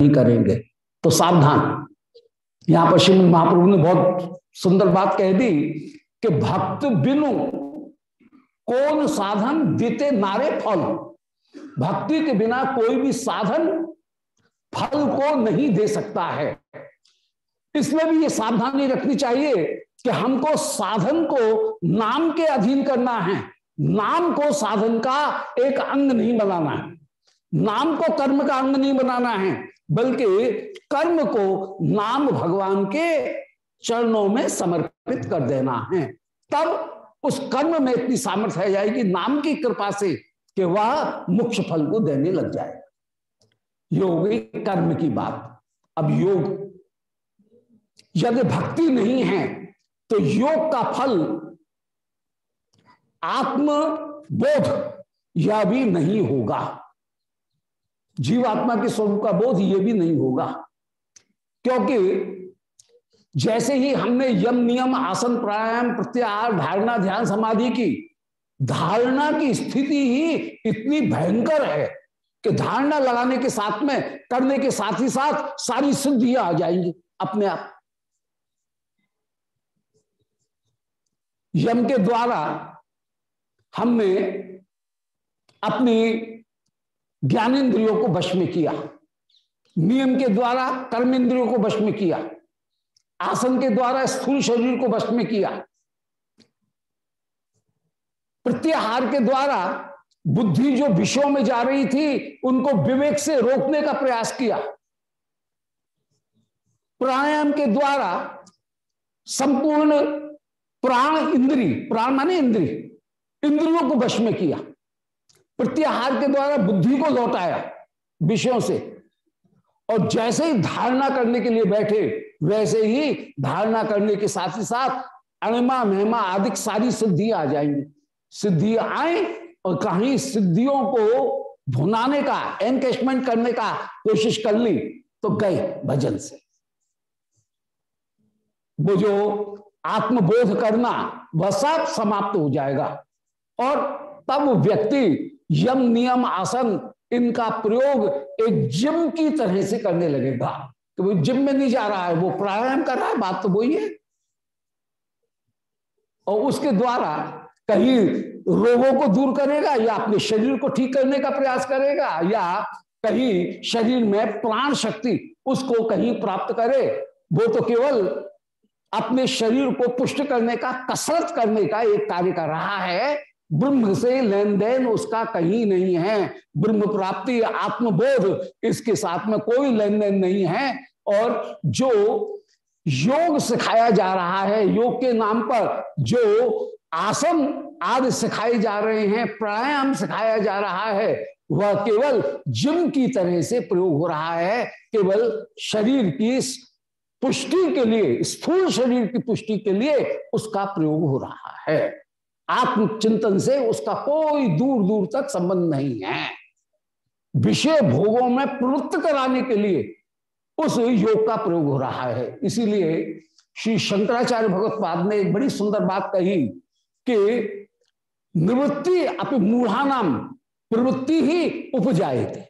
नहीं करेंगे। तो सावधान। यहाँ पर श्रीमद महाप्रभु ने बहुत सुंदर बात कह दी कि भक्त बिनु कौन साधन देते नारे फल? भक्ति के बिना कोई भी साधन फल को नहीं दे सकता है। इसमें भी ये सावधानी रखनी चाहिए कि हमको साधन को नाम के अधीन करना है। नाम को साधन का एक अंग नहीं बनाना है। नाम को कर्म का अंग नहीं बनाना है। बल्कि कर्म को नाम भगवान के चरणों में समर्पित कर देना है। तब उस कर्म में इतनी सामर्थ्य आ जाएगी, नाम की कृपा से कि वह मुख्य फल को देने लग जाएगा योग, कर्म की बात। अब योग, यदि भक्ति नहीं है तो योग का फल आत्म बोध यह भी नहीं होगा। जीवात्मा के स्वरूप का बोध यह भी नहीं होगा। क्योंकि जैसे ही हमने यम नियम, आसन प्राणायाम, प्रत्याहार, धारणा, ध्यान, समाधि की, धारणा की स्थिति ही इतनी भयंकर है कि धारणा लगाने के साथ में, करने के साथ ही साथ सारी सिद्धियाँ आ जाएँगी अपने आप। यम के द्वारा हमने अपनी ज्ञानेन्द्रियों को वश में किया। नियम के द्वारा कर्म इंद्रियों को वश में किया। आसन के द्वारा, स्थूल शरीर को वश में किया। प्रत्याहार के द्वारा, बुद्धि जो विषयों में जा रही थी, उनको विवेक से रोकने का प्रयास किया। प्राणायाम के द्वारा, संपूर्ण प्राण इंद्री, प्राण माने इंद्री, इंद्रियों को वश में किया। प्रत्याहार के द्वारा बुद्धि को लौटाया विषयों से। और जैसे ही धारणा करने के लिए बैठे, वैसे ही धारणा करने के साथ ही साथ अणिमा, महिमा आदि सारी सिद्धि आ जाएँगी। सिद्धि आए और कहीं सिद्धियों को भुनाने का एनकेशमेंट करने का कोशिश कर ली तो गए भजन से। वो जो आत्मबोध करना, वह सब समाप्त हो जाएगा। और तब व्यक्ति यम नियम आसन, इनका प्रयोग एक जिम की तरह से करने लगेगा। तो वो जिम में नहीं जा रहा है, वो प्राणायाम कर रहा है, बात तो वही है। और उसके द्वारा कहीं रोगों को दूर करेगा, या अपने शरीर को ठीक करने का प्रयास करेगा, या कहीं शरीर में प्राण शक्ति उसको कहीं प्राप्त करे, वो तो केवल अपने शरीर को पुष्ट करने का, कसरत करने का एक कार्य कर रहा है। ब्रह्म से लेन देन उसका कहीं नहीं है। ब्रह्म प्राप्ति, आत्मबोध, इसके साथ में कोई लेन देन नहीं है। और जो योग सिखाया जा रहा है, योग के नाम पर जो आसन आदि सिखाए जा रहे हैं, प्राणायाम सिखाया जा रहा है, वह केवल जिम की तरह से प्रयोग हो रहा है। केवल शरीर की पुष्टि के लिए, स्थूल शरीर की पुष्टि के लिए उसका प्रयोग हो रहा है। आत्मचिंतन से उसका कोई दूर दूर तक संबंध नहीं है। विषय भोगों में प्रवृत्त कराने के लिए उस योग का प्रयोग हो रहा है। इसीलिए श्री शंकराचार्य भगवत पाद ने एक बड़ी सुंदर बात कही कि निवृत्ति अपनी मूढ़ानाम, प्रवृत्ति ही उपजाए थे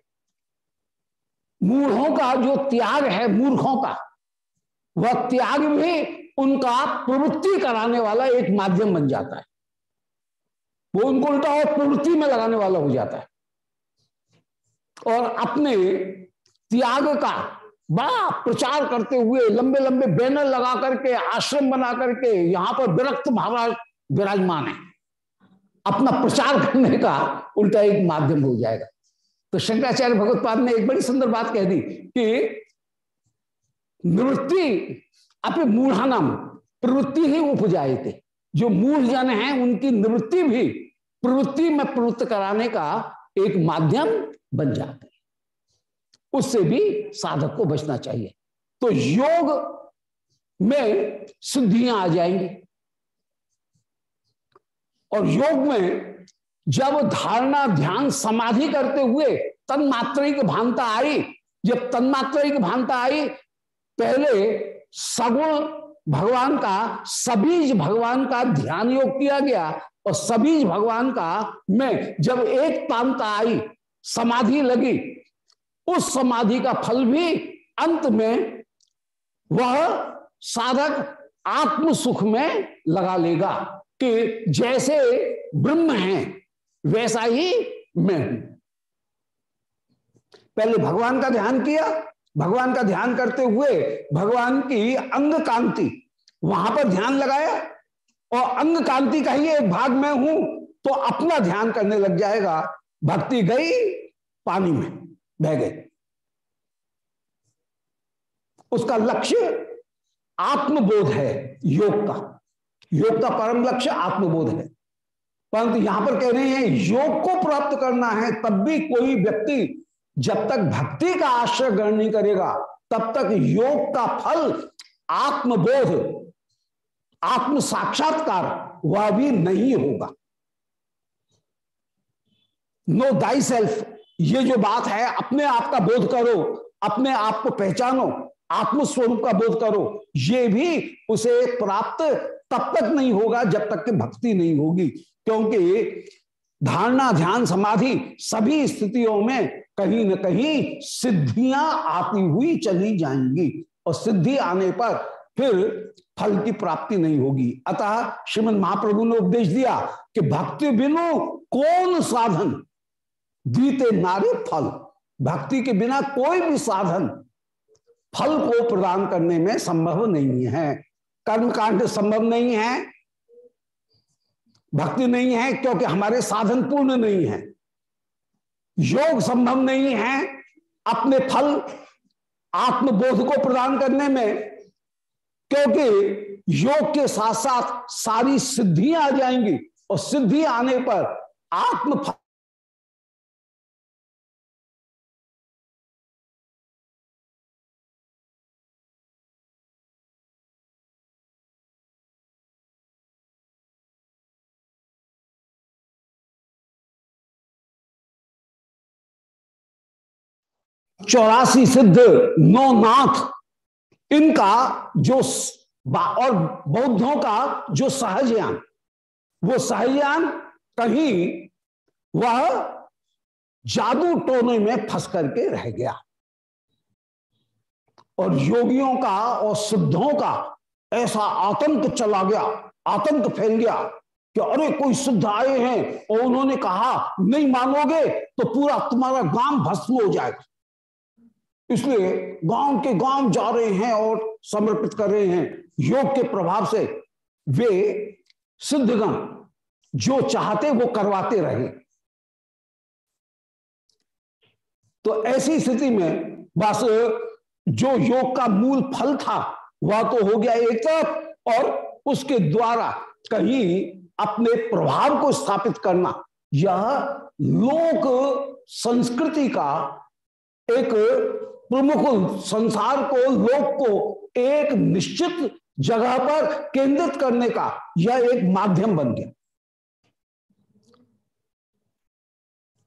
मूढ़ों का जो त्याग है, मूर्खों का, वह त्याग भी उनका प्रवृत्ति कराने वाला एक माध्यम बन जाता है। वो उनको उल्टा और प्रवृत्ति में लगाने वाला हो जाता है। और अपने त्याग का बड़ा प्रचार करते हुए लंबे लंबे बैनर लगा करके, आश्रम बना करके यहाँ पर विरक्त महाराज विराजमान है। अपना प्रचार करने का उल्टा एक माध्यम हो जाएगा। तो शंकराचार्य भगवत ने एक बड़ी सुंदर बात कह दी कि निवृत्ति अपने मूढ़ानम, प्रवृत्ति ही उपजाए थे जो मूढ़ जन हैं, उनकी निवृत्ति भी प्रवृत्ति में प्रवृत्त कराने का एक माध्यम बन जाते हैं। उससे भी साधक को बचना चाहिए। तो योग में सिद्धियाँ आ जाएँगी। और योग में जब धारणा ध्यान समाधि करते हुए तन्मात्रिक भानता आई, जब तन्मात्रिक भानता आई, पहले सगुण भगवान का सबीज भगवान का ध्यान योग किया गया और सबीज भगवान का में, जब एक तांता आई, समाधि लगी, उस समाधि का फल भी अंत में वह साधक आत्म सुख में लगा लेगा कि जैसे ब्रह्म है, वैसा ही मैं हूँ। पहले भगवान का ध्यान किया, भगवान का ध्यान करते हुए भगवान की अंग कांति वहाँ पर ध्यान लगाया और अंग कांति का ही एक भाग में हूँ तो अपना ध्यान करने लग जाएगा। भक्ति गई, पानी में बह गई। उसका लक्ष्य आत्मबोध है, योग का। योग का परम लक्ष्य आत्मबोध है। परंतु यहाँ पर कह रहे हैं, योग को प्राप्त करना है, तब भी कोई व्यक्ति जब तक भक्ति का आश्रय ग्रहण नहीं करेगा, तब तक योग का फल आत्मबोध आत्म साक्षात्कार वह भी नहीं होगा। नो दाई सेल्फ ये जो बात है, अपने आप का बोध करो, अपने आप को पहचानो आत्म स्वरूप का बोध करो, ये भी उसे प्राप्त तब तक नहीं होगा जब तक कि भक्ति नहीं होगी, क्योंकि धारणा, ध्यान, समाधि सभी स्थितियों में कहीं न कहीं सिद्धियाँ आती हुई चली जाएँगी, और सिद्धि आने पर फिर फल की प्राप्ति नहीं होगी। अतः श्रीमद महाप्रभु ने उपदेश दिया कि भक्ति बिनु कौन साधन? दीते नारे फल। भक्ति के बिना कोई भी साधन फल को प्रदान करने में संभव नहीं है। कर्म कांड संभव नहीं है। भक्ति नहीं है क्योंकि हमारे साधन पूर्ण नहीं है। योग संभव नहीं है अपने फल आत्मबोध को प्रदान करने में। क्योंकि योग के साथ साथ सारी सिद्धियाँ आ जाएँगी और सिद्धि आने पर आत्म चौरासी सिद्ध नौ नाथ इनका जो और बौद्धों का जो सहजयान, वो सहजयान कहीं वह जादू टोने में फंस करके रह गया। और योगियों का और सिद्धों का ऐसा आतंक चला गया, आतंक फैल गया कि अरे कोई सिद्ध आए हैं और उन्होंने कहा, नहीं मानोगे तो पूरा तुम्हारा गाँव भस्म हो जाएगा। इसलिए गाँव के गाँव जा रहे हैं और समर्पित कर रहे हैं। योग के प्रभाव से वे सिद्धगण जो चाहते वो करवाते रहे। तो ऐसी स्थिति में बस जो योग का मूल फल था, वह तो हो गया एक तरफ़ और उसके द्वारा कहीं अपने प्रभाव को स्थापित करना। यह लोक संस्कृति का एक प्रमुख संसार को, लोक को एक निश्चित जगह पर केंद्रित करने का यह एक माध्यम बन गया।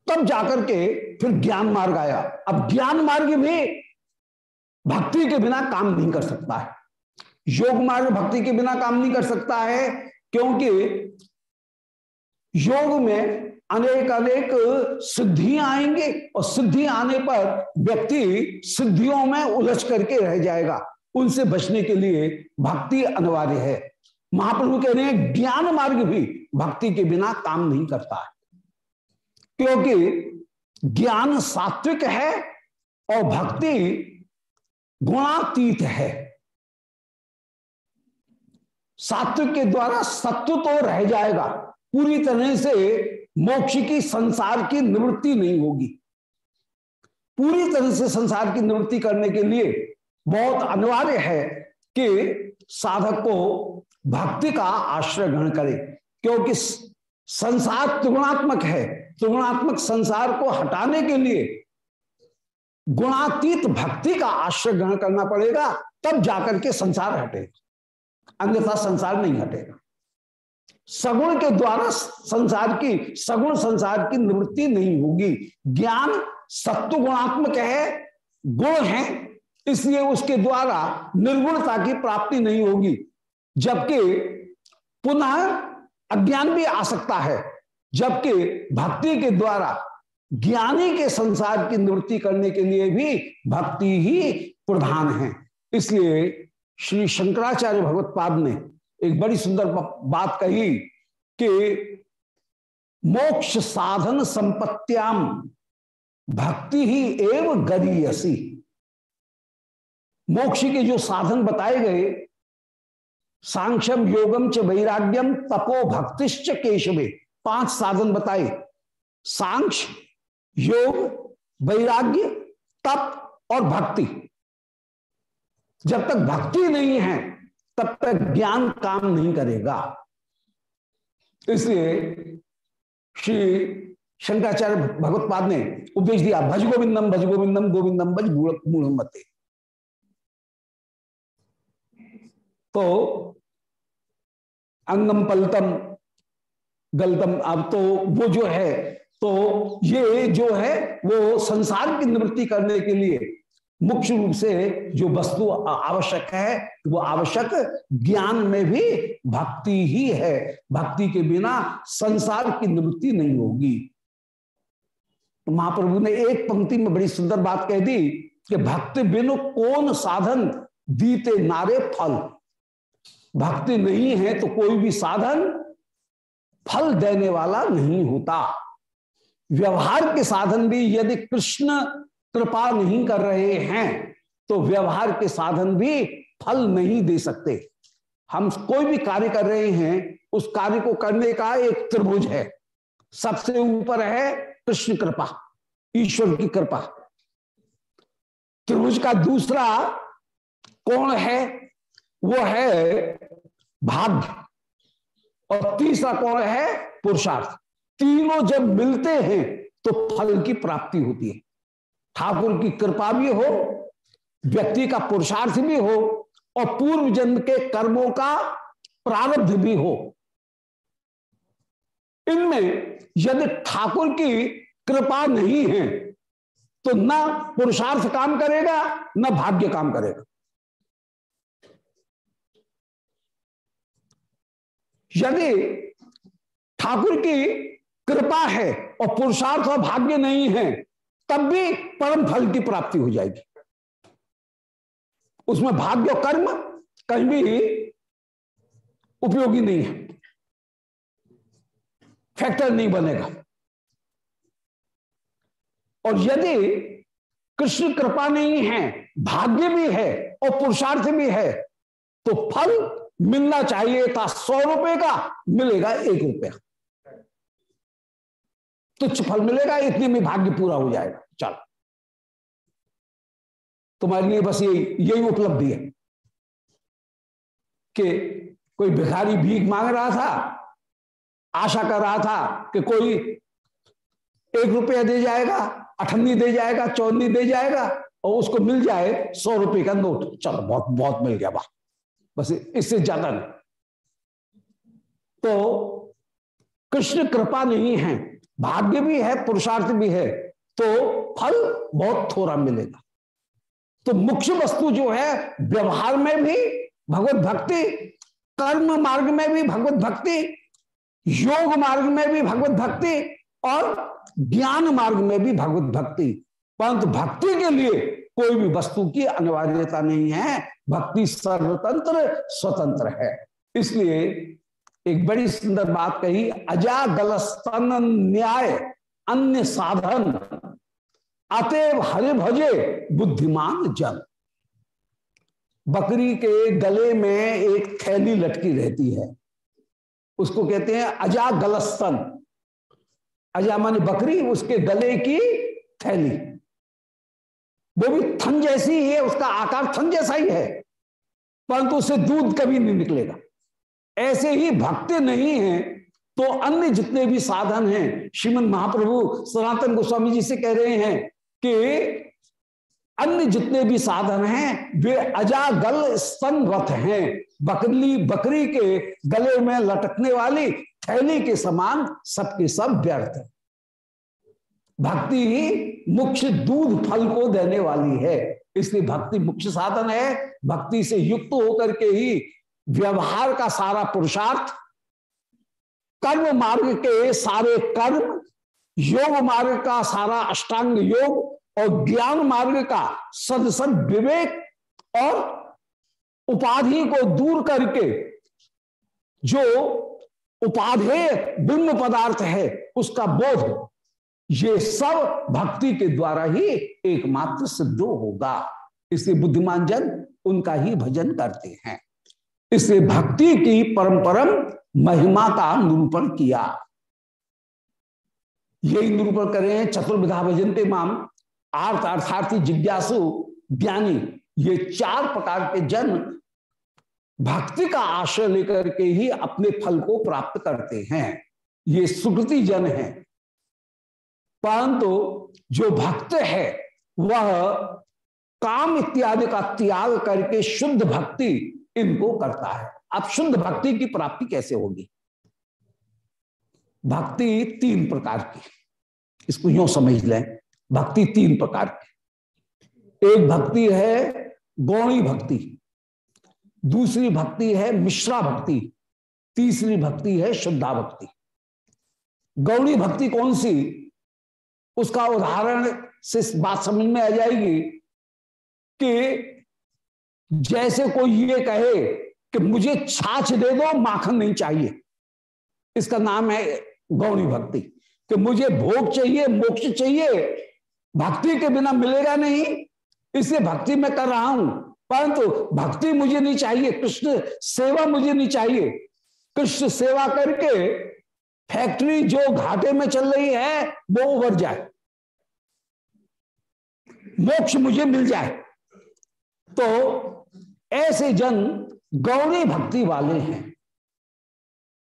तब जाकर के फिर ज्ञान मार्ग आया। अब ज्ञान मार्ग भी भक्ति के बिना काम नहीं कर सकता है। योग मार्ग भक्ति के बिना काम नहीं कर सकता है, क्योंकि योग में अनेक अनेक सिद्धियाँ आएँगे और सिद्धि आने पर व्यक्ति सिद्धियों में उलझ करके रह जाएगा। उनसे बचने के लिए भक्ति अनिवार्य है। महाप्रभु कह रहे हैं, ज्ञान मार्ग भी भक्ति के बिना काम नहीं करता है। क्योंकि ज्ञान सात्विक है और भक्ति गुणातीत है। सात्विक के द्वारा सत्व तो रह जाएगा। पूरी तरह से मोक्ष की संसार की निवृत्ति नहीं होगी। पूरी तरह से संसार की निवृत्ति करने के लिए बहुत अनिवार्य है कि साधक को भक्ति का आश्रय ग्रहण करे, क्योंकि संसार त्रिगुणात्मक है। त्रिगुणात्मक संसार को हटाने के लिए गुणातीत भक्ति का आश्रय ग्रहण करना पड़ेगा, तब जाकर के संसार हटेगा। अन्यथा संसार नहीं हटेगा। सगुण के द्वारा संसार की, सगुण संसार की निवृत्ति नहीं होगी। ज्ञान सत्व गुणात्मक है, गुण है, इसलिए उसके द्वारा निर्गुणता की प्राप्ति नहीं होगी। जबकि पुनः अज्ञान भी आ सकता है, जबकि भक्ति के द्वारा ज्ञानी के संसार की निवृत्ति करने के लिए भी भक्ति ही प्रधान है। इसलिए श्री शंकराचार्य भगवत पाद ने एक बड़ी सुंदर बात कही कि मोक्ष साधन संपत्त्याम, भक्ति ही एवं गरीयसी। मोक्ष के जो साधन बताए गए, सांख्यम, योगम च वैराग्यम, तपो भक्तिश्च केशवे, पाँच साधन बताए। सांख्य, योग, वैराग्य, तप और भक्ति। जब तक भक्ति नहीं है तब तक ज्ञान काम नहीं करेगा। इसलिए श्री शंकराचार्य भगवतपाद ने उपदेश दिया, भज गोविंदम भज गोविंदम गोविंदम भज मूढ़मते तो अंगम पलतम, गलतम, अब तो वो जो है तो ये जो है, वो संसार की निवृत्ति करने के लिए मुख्य रूप से जो वस्तु आवश्यक है, वो आवश्यक ज्ञान में भी भक्ति ही है। भक्ति के बिना संसार की निवृत्ति नहीं होगी। तो महाप्रभु ने एक पंक्ति में बड़ी सुंदर बात कह दी कि भक्ति बिनु कौन साधन दीते नारे फल। भक्ति नहीं है तो कोई भी साधन फल देने वाला नहीं होता। व्यवहार के साधन भी यदि कृष्ण कृपा नहीं कर रहे हैं तो व्यवहार के साधन भी फल नहीं दे सकते। हम कोई भी कार्य कर रहे हैं, उस कार्य को करने का एक त्रिभुज है। सबसे ऊपर है कृष्ण कृपा, ईश्वर की कृपा। त्रिभुज का दूसरा कौन है, वो है भाग्य। और तीसरा कौन है पुरुषार्थ। तीनों जब मिलते हैं तो फल की प्राप्ति होती है। ठाकुर की कृपा भी हो, व्यक्ति का पुरुषार्थ भी हो और पूर्व जन्म के कर्मों का प्रारब्ध भी हो। इनमें यदि ठाकुर की कृपा नहीं है तो न पुरुषार्थ काम करेगा, न भाग्य काम करेगा। यदि ठाकुर की कृपा है और पुरुषार्थ और भाग्य नहीं है तब भी परम फल की प्राप्ति हो जाएगी। उसमें भाग्य कर्म कहीं भी उपयोगी नहीं है। फैक्टर नहीं बनेगा। और यदि कृष्ण कृपा नहीं है, भाग्य भी है और पुरुषार्थ भी है तो फल मिलना चाहिए था, सौ रुपए का मिलेगा एक रुपया। तुच्छ फल मिलेगा, इतने में भाग्य पूरा हो जाएगा। चलो। तुम्हारे लिए बस यही यही उपलब्धि है कि कोई भिखारी भीख मांग रहा था, आशा कर रहा था कि कोई एक रुपया दे जाएगा, अठन्नी दे जाएगा, चौन्नी दे जाएगा और उसको मिल जाए सौ रुपए का नोट। चलो, बहुत बहुत मिल गया, वाह। बस इससे ज़्यादा नहीं। तो कृष्ण कृपा नहीं है। भाग्य भी है, पुरुषार्थ भी है तो फल बहुत थोड़ा मिलेगा। तो मुख्य वस्तु जो है, व्यवहार में भी भगवत भक्ति, कर्म मार्ग में भी भगवत भक्ति, योग मार्ग में भी भगवत भक्ति और ज्ञान मार्ग में भी भगवत भक्ति। परंतु भक्ति के लिए कोई भी वस्तु की अनिवार्यता नहीं है, भक्ति सर्वतंत्र, स्वतंत्र है। इसलिए एक बड़ी सुंदर बात कही अजा स्तन न्याय, अन्य साधन, अतएव हरे भजे बुद्धिमान जन। बकरी के गले में एक थैली लटकी रहती है। उसको कहते हैं अजा गलस्तन अजा मानी बकरी, उसके गले की थैली। वो भी थन जैसी ही है, उसका आकार थन जैसा ही है, परंतु उससे दूध कभी नहीं निकलेगा। ऐसे ही भक्ति नहीं है तो अन्य जितने भी साधन हैं, श्रीमद महाप्रभु सनातन गोस्वामी जी से कह रहे हैं कि अन्य जितने भी साधन हैं, वे अजागल स्तनवत हैं। बकरी बकरी के गले में लटकने वाली, थैली के समान सबके सब व्यर्थ। भक्ति ही मुख्य दूध फल को देने वाली है। इसलिए भक्ति मुख्य साधन है। भक्ति से युक्त होकर के ही व्यवहार का सारा पुरुषार्थ, कर्म मार्ग के सारे कर्म, योग मार्ग का सारा अष्टांग योग और ज्ञान मार्ग का सदसद विवेक और उपाधि को दूर करके जो उपाधेय बिंब पदार्थ है, उसका बोध ये सब भक्ति के द्वारा ही एकमात्र सिद्ध होगा। इसलिए बुद्धिमान जन उनका ही भजन करते हैं। इसलिए भक्ति की परम परम महिमा का निरूपण किया। यही निरूपण करें चतुर्विधा भजनते माम, आर्थ अर्थार्थी जिज्ञासु ज्ञानी। ये चार प्रकार के जन भक्ति का आश्रय लेकर के ही अपने फल को प्राप्त करते हैं। ये सुकृति जन है। परंतु जो भक्त है, वह काम इत्यादि का त्याग करके शुद्ध भक्ति इनको करता है। अब शुद्ध भक्ति की प्राप्ति कैसे होगी? भक्ति तीन प्रकार की। इसको यू समझ लें। भक्ति तीन प्रकार की। एक भक्ति है गौणी भक्ति, दूसरी भक्ति है मिश्रा भक्ति, तीसरी भक्ति है शुद्धा भक्ति। गौणी भक्ति कौन सी? उसका उदाहरण से बात समझ में आ जाएगी कि जैसे कोई ये कहे कि मुझे छाछ दे दो, माखन नहीं चाहिए। इसका नाम है गौणी भक्ति। कि मुझे भोग चाहिए, मोक्ष चाहिए, भक्ति के बिना मिलेगा नहीं। इसलिए भक्ति में कर रहा हूँ, परंतु भक्ति मुझे नहीं चाहिए, कृष्ण सेवा मुझे नहीं चाहिए। कृष्ण सेवा करके फैक्ट्री जो घाटे में चल रही है, वो उभर जाए। मोक्ष मुझे मिल जाए। तो ऐसे जन गौरी भक्ति वाले हैं।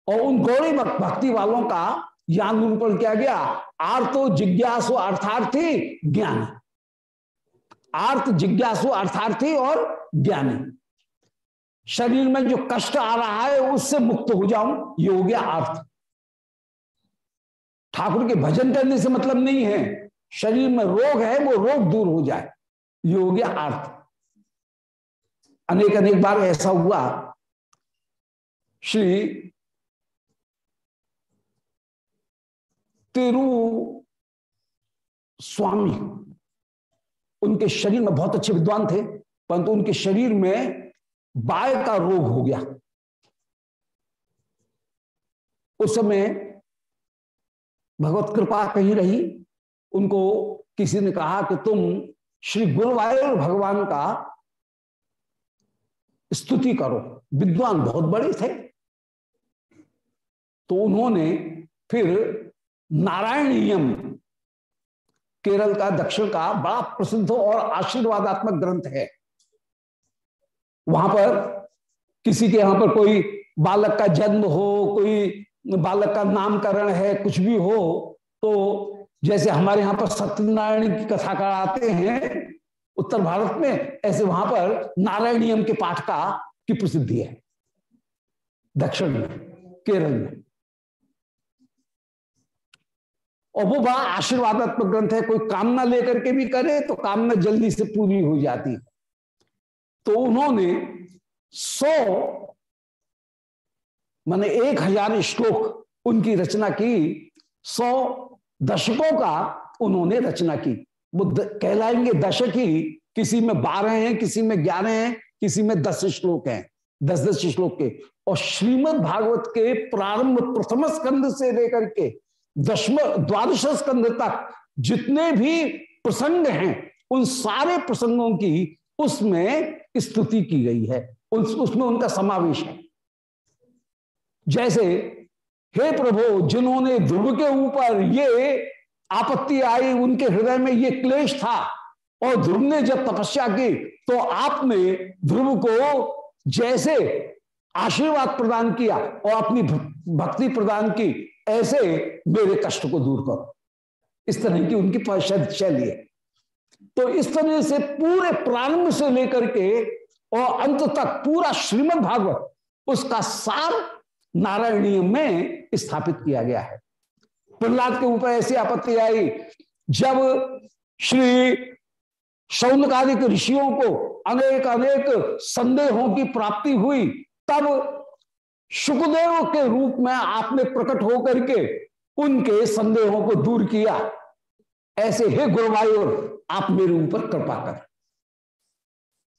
और उन गौरी भक्ति वालों का ज्ञान निरूपण किया गया। आर्तो जिज्ञासु अर्थार्थी ज्ञान। आर्थ जिज्ञासु अर्थार्थी और ज्ञानी। शरीर में जो कष्ट आ रहा है, उससे मुक्त हो जाऊँ, ये हो गया अर्थ ठाकुर के भजन करने से मतलब नहीं है। शरीर में रोग है, वो रोग दूर हो जाए। ये हो गया अर्थ अनेक अनेक बार ऐसा हुआ। श्री तिरु स्वामी उनके शरीर में बहुत अच्छे विद्वान थे, परंतु उनके शरीर में बाय का रोग हो गया। उस समय भगवत कृपा कहीं रही। उनको किसी ने कहा कि तुम श्री गुरुवायूर भगवान का स्तुति करो। विद्वान बहुत बड़े थे। तो उन्होंने फिर नारायणीयम, केरल का, दक्षिण का बड़ा प्रसिद्ध और आशीर्वादात्मक ग्रंथ है। वहाँ पर किसी के यहाँ पर कोई बालक का जन्म हो, कोई बालक का नामकरण है, कुछ भी हो तो जैसे हमारे यहाँ पर सत्यनारायण की कथा कराते हैं उत्तर भारत में ऐसे वहाँ पर नारायणियम के पाठ का की प्रसिद्धि है। दक्षिण में, केरल में। और वो बड़ा आशीर्वादात्मक ग्रंथ है, कोई कामना लेकर के भी करे तो कामना जल्दी से पूरी हो जाती है। तो उन्होंने सौ, माने एक हज़ार श्लोक उनकी रचना की, सौ दशकों का उन्होंने रचना की। वो कहलाएँगे दशक ही किसी में बारह हैं किसी में ग्यारह हैं किसी में दस श्लोक हैं दस दस श्लोक के। और श्रीमद् भागवत के प्रारंभ प्रथम स्कंद से लेकर के दशम द्वादश स्कंद तक जितने भी प्रसंग हैं उन सारे प्रसंगों की उसमें स्तुति की गई है। उस, उसमें उनका समावेश है। जैसे हे प्रभु जिन्होंने ध्रुव के ऊपर ये आपत्ति आई, उनके हृदय में ये क्लेश था और ध्रुव ने जब तपस्या की तो आपने ध्रुव को जैसे आशीर्वाद प्रदान किया और अपनी भक्ति प्रदान की, ऐसे मेरे कष्ट को दूर करो। इस तरह की उनकी शैली है। तो इस तरह से पूरे प्रारंभ से लेकर के और अंत तक पूरा श्रीमद भागवत उसका सार नारायणीय में स्थापित किया गया है। प्रहलाद के ऊपर ऐसी आपत्ति आई जब श्री शौनकादिक ऋषियों को अनेक अनेक संदेहों की प्राप्ति हुई, तब सुखदेव के रूप में आपने प्रकट होकर के उनके संदेहों को दूर किया। ऐसे हे गुरुवायुर आप मेरे ऊपर कृपा कर।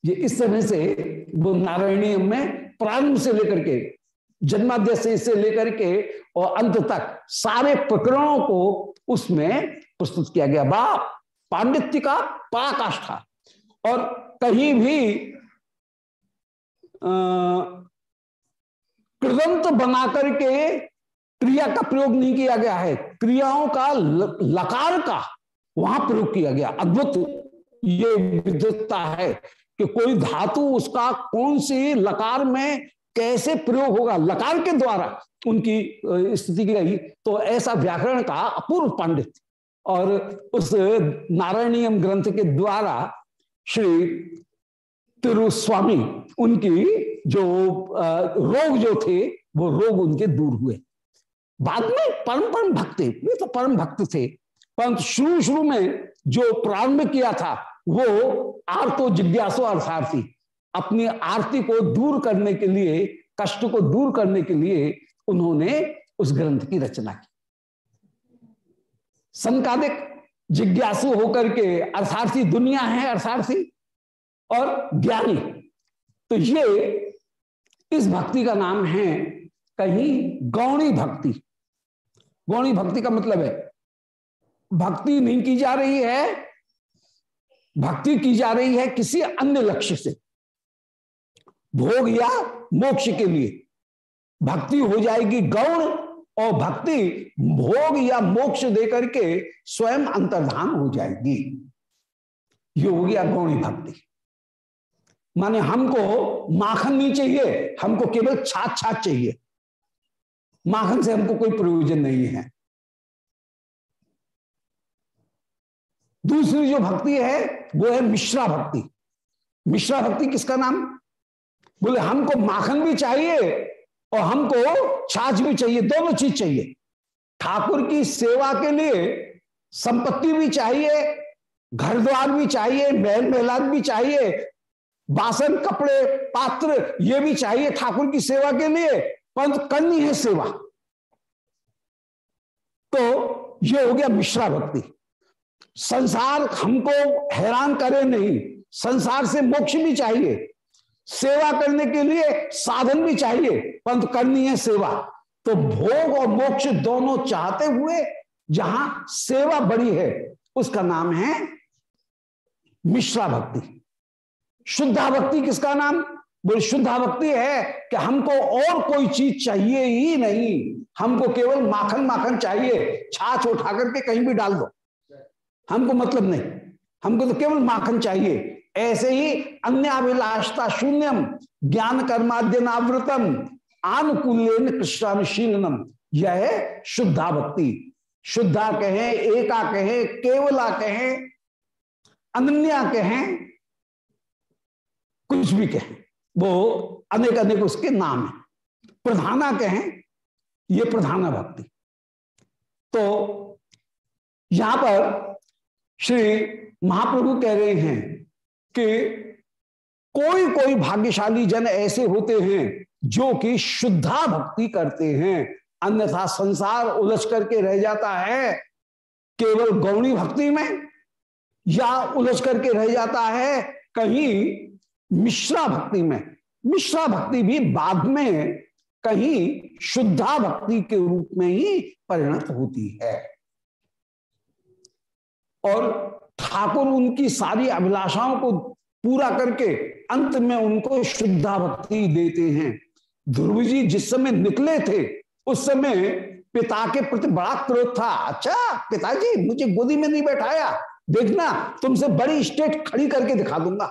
ये इस तरह से वो नारायणी में प्रारंभ से लेकर के जन्माद्य से लेकर के और अंत तक सारे प्रकरणों को उसमें प्रस्तुत किया गया। बा पांडित्य का पराकाष्ठा। और कहीं भी कृदंत बना करके क्रिया का प्रयोग नहीं किया गया है। क्रियाओं का ल, लकार का वहाँ प्रयोग किया गया। अद्भुत ये विद्वत्ता है कि कोई धातु उसका कौन सी लकार में कैसे प्रयोग होगा? लकार के द्वारा उनकी स्थिति की गई। तो ऐसा व्याकरण का अपूर्व पंडित और उस नारायणीयम ग्रंथ के द्वारा श्री तिरुस्वामी, उनकी जो रोग जो थे, वो रोग उनके दूर हुए। बाद में परम परम भक्त वे तो परम भक्त थे। परंतु शुरू शुरू में जो प्रारंभ किया था, वो आर्तो जिज्ञासु अर्थार्थी अपनी आरती को दूर करने के लिए, कष्ट को दूर करने के लिए उन्होंने उस ग्रंथ की रचना की। संकादिक जिज्ञासु होकर के अर्थार्थी दुनिया है, अर्थार्थी और ज्ञानी। तो ये इस भक्ति का नाम है कहीं गौणी भक्ति। गौणी भक्ति का मतलब है, भक्ति नहीं की जा रही है, भक्ति की जा रही है किसी अन्य लक्ष्य से। भोग या मोक्ष के लिए। भक्ति हो जाएगी गौण और भक्ति भोग या मोक्ष देकर के स्वयं अंतर्धान हो जाएगी। ये हो गया गौणी भक्ति। माने हमको माखन नहीं चाहिए, हमको केवल छाछ छाछ चाहिए। माखन से हमको कोई प्रयोजन नहीं है। दूसरी जो भक्ति है, वो है मिश्रा भक्ति। मिश्रा भक्ति किसका नाम? बोले, हमको माखन भी चाहिए और हमको छाछ भी चाहिए, दोनों चीज़ चाहिए। ठाकुर की सेवा के लिए संपत्ति भी चाहिए घर द्वार भी चाहिए, महल महलात भी चाहिए, बासन, कपड़े, पात्र, ये भी चाहिए ठाकुर की सेवा के लिए, परंतु करनी है सेवा। तो ये हो गया मिश्रा भक्ति। संसार हमको हैरान करे नहीं, संसार से मोक्ष भी चाहिए सेवा करने के लिए साधन भी चाहिए परंतु करनी है सेवा। तो भोग और मोक्ष दोनों चाहते हुए जहाँ सेवा बड़ी है, उसका नाम है मिश्रा भक्ति। शुद्धा भक्ति किसका नाम? बोले, शुद्धा भक्ति है कि हमको और कोई चीज़ चाहिए ही नहीं। हमको केवल माखन माखन चाहिए, छाछ उठा करके कहीं भी डाल दो। हमको मतलब नहीं। हमको तो केवल माखन चाहिए। ऐसे ही अन्य अभिलाषता शून्यम ज्ञान कर्माद्यनावृतम आनुकूल्यन कृष्णानुशीलनम। यह शुद्धा भक्ति। शुद्धा कहें, एका कहें, केवला कहें, अनन्या कहें, कुछ भी कहें, वो अनेक अनेक उसके नाम है। प्रधाना कहें, ये प्रधाना भक्ति। तो यहाँ पर श्री महाप्रभु कह रहे हैं कि कोई कोई भाग्यशाली जन ऐसे होते हैं जो कि शुद्धा भक्ति करते हैं। अन्यथा संसार उलझ करके रह जाता है, केवल गौणी भक्ति में, या उलझ करके रह जाता है कहीं मिश्रा भक्ति में। मिश्रा भक्ति भी बाद में कहीं शुद्धा भक्ति के रूप में ही परिणत होती है। और ठाकुर उनकी सारी अभिलाषाओं को पूरा करके अंत में उनको शुद्धा भक्ति देते हैं। ध्रुव जी जिस समय निकले थे, उस समय पिता के प्रति बड़ा क्रोध था। अच्छा पिताजी, मुझे गोदी में नहीं बैठाया। देखना, तुमसे बड़ी स्टेट खड़ी करके दिखा दूँगा।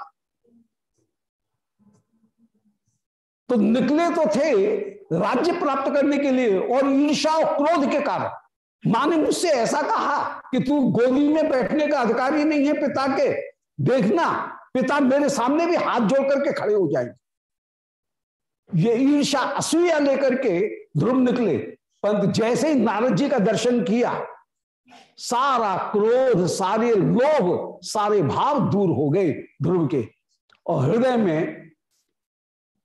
तो निकले तो थे, राज्य प्राप्त करने के लिए और ईर्षा और क्रोध के कारण। माँ ने मुझसे ऐसा कहा कि तू गोदी में बैठने का अधिकारी नहीं है पिता के। देखना, पिता मेरे सामने भी हाथ जोड़ करके खड़े हो जाएँगे। ये ईर्षा असूया लेकर के ध्रुव निकले। परंतु जैसे ही नारद जी का दर्शन किया, सारा क्रोध, सारे लोभ, सारे भाव दूर हो गए ध्रुव के। और हृदय में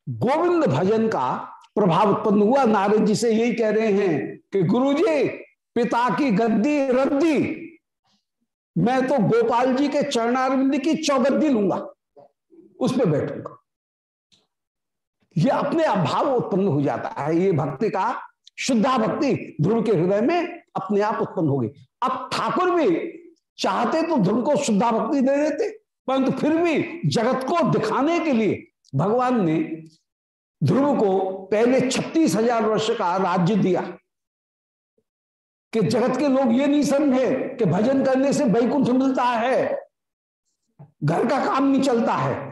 गोविंद भजन का प्रभाव उत्पन्न हुआ। नारद जी से यही कह रहे हैं कि गुरु जी पिता की गद्दी रद्दी। मैं तो गोपाल जी के चरणारविंद की चौगद्दी लूँगा। उस पर बैठूँगा। ये अपने अभाव उत्पन्न हो जाता है। ये भक्ति का शुद्धा भक्ति ध्रुव के हृदय में अपने आप उत्पन्न होगी। अब ठाकुर भी चाहते तो ध्रुव को शुद्धा भक्ति दे देते, परंतु तो फिर भी जगत को दिखाने के लिए भगवान ने ध्रुव को पहले छत्तीस हज़ार वर्ष का राज्य दिया। कि जगत के लोग ये नहीं समझे कि भजन करने से बैकुंठ मिलता है, घर का काम नहीं चलता है।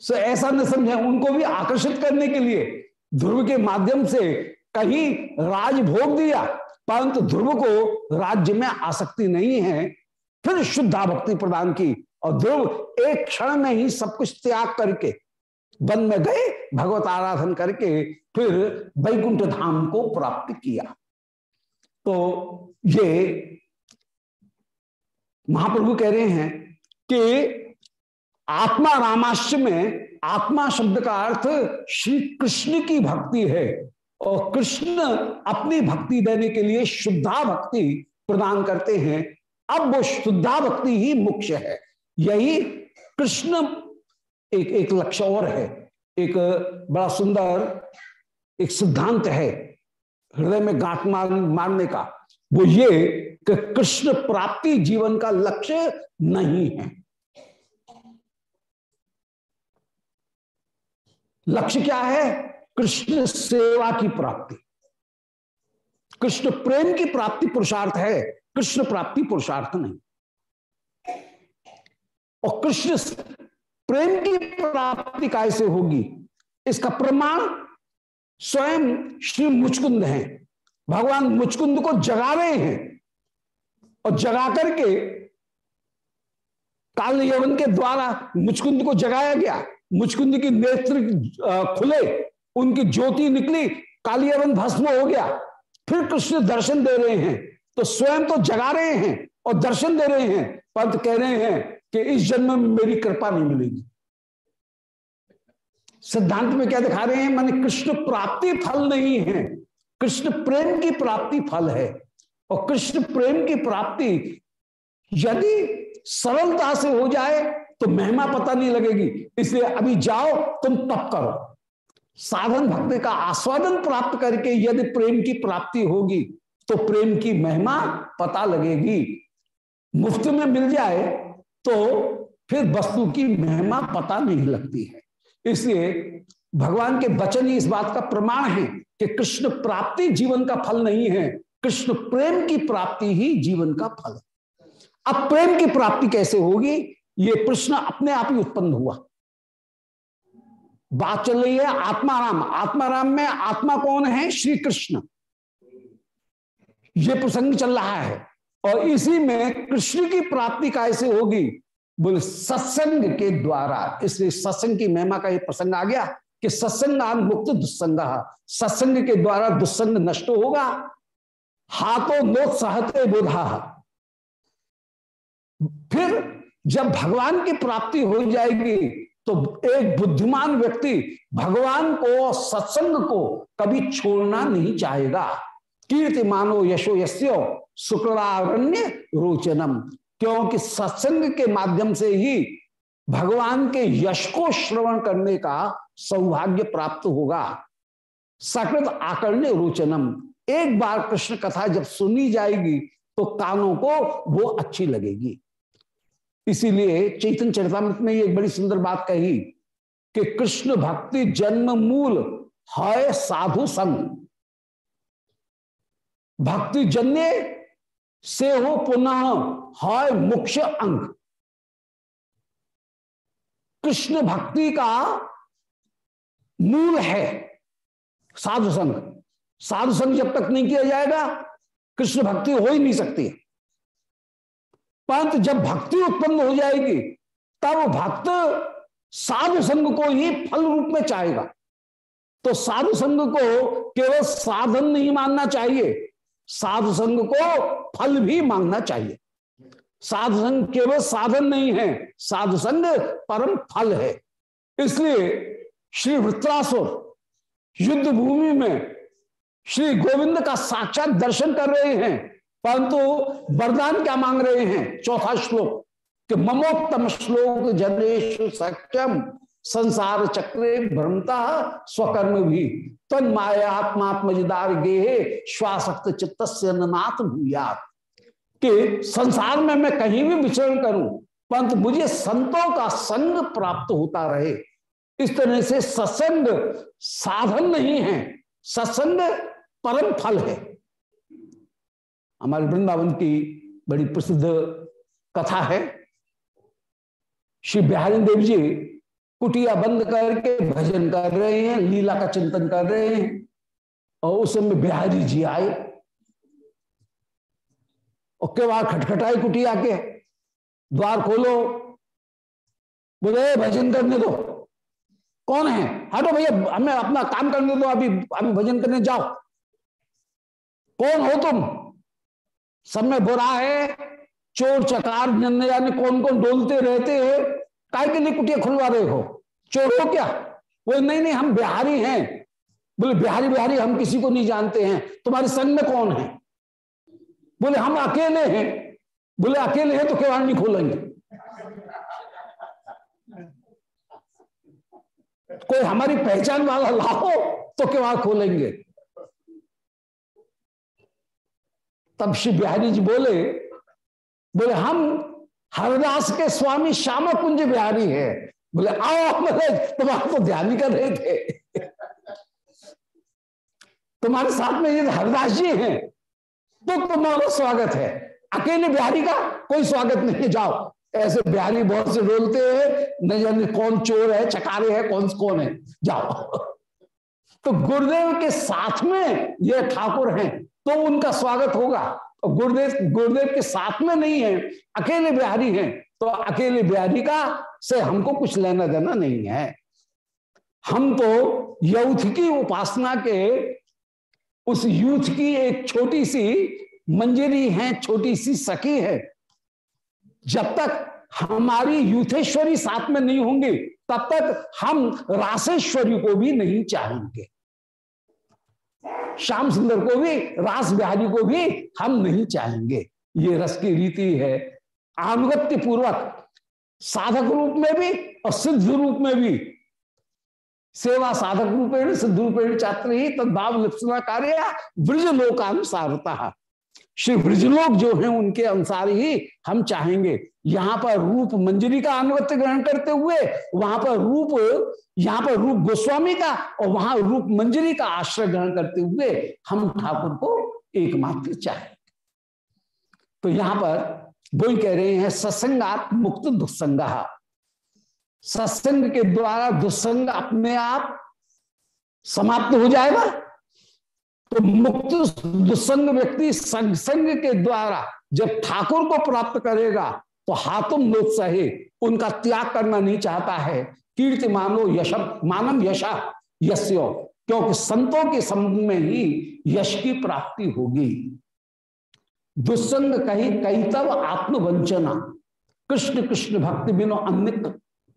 सो ऐसा न समझे, उनको भी आकर्षित करने के लिए ध्रुव के माध्यम से कहीं राज भोग दिया, परंतु ध्रुव को राज्य में आसक्ति नहीं है, फिर शुद्धा भक्ति प्रदान की और ध्रुव एक क्षण में ही सब कुछ त्याग करके वन में गए, भगवत आराधन करके फिर वैकुंठ धाम को प्राप्त किया। तो ये महाप्रभु कह रहे हैं कि आत्मा रामाश्य में आत्मा शब्द का अर्थ श्री कृष्ण की भक्ति है और कृष्ण अपनी भक्ति देने के लिए शुद्धा भक्ति प्रदान करते हैं। अब वो शुद्धा भक्ति ही मुख्य है। यही कृष्ण एक एक लक्ष्य और है। एक बड़ा सुंदर एक सिद्धांत है। हृदय में गांठ मार, मारने का। वो ये कि कृष्ण प्राप्ति जीवन का लक्ष्य नहीं है। लक्ष्य क्या है? कृष्ण सेवा की प्राप्ति। कृष्ण प्रेम की प्राप्ति पुरुषार्थ है, कृष्ण प्राप्ति पुरुषार्थ नहीं। और कृष्ण प्रेम की प्राप्ति कैसे होगी, इसका प्रमाण स्वयं श्री मुचकुंद हैं। भगवान मुचकुंद को जगा रहे हैं। और जगा करके काल यवन के द्वारा मुचकुंद को जगाया गया। मुचकुंद की नेत्र खुले, उनकी ज्योति निकली कालियावन भस्म हो गया। फिर कृष्ण दर्शन दे रहे हैं। तो स्वयं तो जगा रहे हैं और दर्शन दे रहे हैं। पंत कह रहे हैं कि इस जन्म में मेरी कृपा नहीं मिलेगी। सिद्धांत में क्या दिखा रहे हैं? माने कृष्ण प्राप्ति फल नहीं है। कृष्ण प्रेम की प्राप्ति फल है। और कृष्ण प्रेम की प्राप्ति यदि सरलता से हो जाए तो महिमा पता नहीं लगेगी। इसलिए अभी जाओ, तुम तप करो। साधन भक्ति का आस्वादन प्राप्त करके यदि प्रेम की प्राप्ति होगी तो प्रेम की महिमा पता लगेगी। मुफ़्त में मिल जाए तो फिर वस्तु की महिमा पता नहीं लगती है। इसलिए भगवान के वचन ही इस बात का प्रमाण है कि कृष्ण प्राप्ति जीवन का फल नहीं है। कृष्ण प्रेम की प्राप्ति ही जीवन का फल है। अब प्रेम की प्राप्ति कैसे होगी? ये प्रश्न अपने आप ही उत्पन्न हुआ। बात चल रही है आत्माराम। आत्माराम में आत्मा कौन है? श्री कृष्ण। ये प्रसंग चल रहा है। और इसी में कृष्ण की प्राप्ति कैसे होगी? बोले, सत्संग के द्वारा। इसलिए सत्संग की महिमा का ये प्रसंग आ गया कि सत्संगान मुक्त दुस्संग सत्संग के द्वारा दुस्संग नष्ट होगा। हाथों नो सहते बुधा फिर जब भगवान की प्राप्ति हो जाएगी तो एक बुद्धिमान व्यक्ति भगवान को सत्संग को कभी छोड़ना नहीं चाहेगा। कीर्ति मानो यशो यश्यो शुक्रारण्य रोचनम। क्योंकि सत्संग के माध्यम से ही भगवान के यश को श्रवण करने का सौभाग्य प्राप्त होगा। सकृत आकर्ण्य रोचनम। एक बार कृष्ण कथा जब सुनी जाएगी तो कानों को वो अच्छी लगेगी। इसीलिए चैतन्य चरितमृत में एक बड़ी सुंदर बात कही कि कृष्ण भक्ति जन्म मूल है साधु संग। भक्ति जन्य से हो पुनः है मुख्य अंग। कृष्ण भक्ति का मूल है साधु संग साधु संग जब तक नहीं किया जाएगा, कृष्ण भक्ति हो ही नहीं सकती परंतु जब भक्ति उत्पन्न हो जाएगी, तब भक्त साधु संग को ही फल रूप में चाहेगा। तो साधु संग को केवल साधन नहीं मानना चाहिए, साधु संग को फल भी मांगना चाहिए। साधु संग केवल साधन नहीं है साधु संग परम फल है। इसलिए श्री वृत्रासुर युद्ध भूमि में श्री गोविंद का साक्षात दर्शन कर रहे हैं, परंतु वरदान क्या मांग रहे हैं? चौथा श्लोक, कि ममोत्तम श्लोक जनेश सत्यम संसार चक्रे भ्रमता स्वकर्म भी। तन माया आत्मात्मजदार गेहे श्वासक्त चित्त नाथ भूयात। कि संसार में मैं कहीं भी विचरण करूँ, परंतु मुझे संतों का संग प्राप्त होता रहे। इस तरह से सत्संग साधन नहीं है, सत्संग परम फल है। हमारे वृंदावन की बड़ी प्रसिद्ध कथा है। श्री बिहारी देव जी कुटिया बंद करके भजन कर रहे हैं, लीला का चिंतन कर रहे हैं, और उस समय बिहारी जी आए। और के खटखटाई कुटिया के द्वार खोलो। बोले भजन करने दो। कौन है? हटो भैया, हमें अपना काम करने दो, अभी अभी भजन करने जाओ। कौन हो तुम? सब में बुरा है, चोर, चकार जन्ने जाने कौन कौन डोलते रहते हैं काय के लिए कुटिया खुलवा रहे हो? चोर हो क्या? वो, नहीं नहीं, हम बिहारी हैं। बोले, बिहारी बिहारी, हम किसी को नहीं जानते हैं। तुम्हारे संग में कौन है? बोले, हम अकेले हैं। बोले, अकेले हैं तो केवाड़ नहीं खोलेंगे। कोई हमारी पहचान वाला लाओ तो केवाड़ खोलेंगे। तब श्री बिहारी जी बोले बोले, हम हरदास के स्वामी श्याम कुंज बिहारी है। बोले, आओ बोले तुम्हारे को ध्यान कर रहे थे। तुम्हारे साथ में ये हरदास जी हैं। तो तुम्हारा स्वागत है। अकेले बिहारी का कोई स्वागत नहीं जाओ। ऐसे बिहारी बहुत से बोलते हैं न जाने कौन चोर है, चकारे है, कौन कौन है? जाओ। तो गुरुदेव के साथ में ये ठाकुर हैं तो उनका स्वागत होगा। और गुरुदेव गुरुदेव के साथ में नहीं है, अकेले बिहारी हैं तो अकेले बिहारी का से हमको कुछ लेना देना नहीं है। हम तो यौथ की उपासना के उस यूथ की एक छोटी सी मंजरी है, छोटी सी सखी है। जब तक हमारी यूथेश्वरी साथ में नहीं होंगी, तब तक हम रासेश्वरी को भी नहीं चाहेंगे। श्याम सुंदर को भी, रास बिहारी को भी हम नहीं चाहेंगे। ये रस की रीति है। आनुगत्य पूर्वक साधक रूप में भी और सिद्ध रूप में भी सेवा साधक रूपेण, सिद्ध रूपेण छात्र ही तद्भाव लिप्सना कार्य ब्रज लोकानुसारता। श्री ब्रजलोक जो है, उनके अनुसार ही हम चाहेंगे। यहाँ पर रूप मंजरी का अनुगत्य ग्रहण करते हुए, वहाँ पर रूप, यहाँ पर रूप गोस्वामी का और वहाँ रूप मंजरी का आश्रय ग्रहण करते हुए हम ठाकुर को एकमात्र चाहे तो यहाँ पर वो कह रहे हैं, सत्संगात मुक्त दुस्संग। सत्संग के द्वारा दुस्संग अपने आप समाप्त हो जाएगा। तो मुक्त दुस्संग व्यक्ति संग के द्वारा जब ठाकुर को प्राप्त करेगा तो हाथुम लोत्साहे उनका त्याग करना नहीं चाहता है। कीर्ति मानो यश मानव यशा यश्यो क्योंकि संतों के संबंध में ही यश की प्राप्ति होगी। दुस्संग कही कई तब आत्मवंचना। कृष्ण कृष्ण भक्ति बिनो अन्य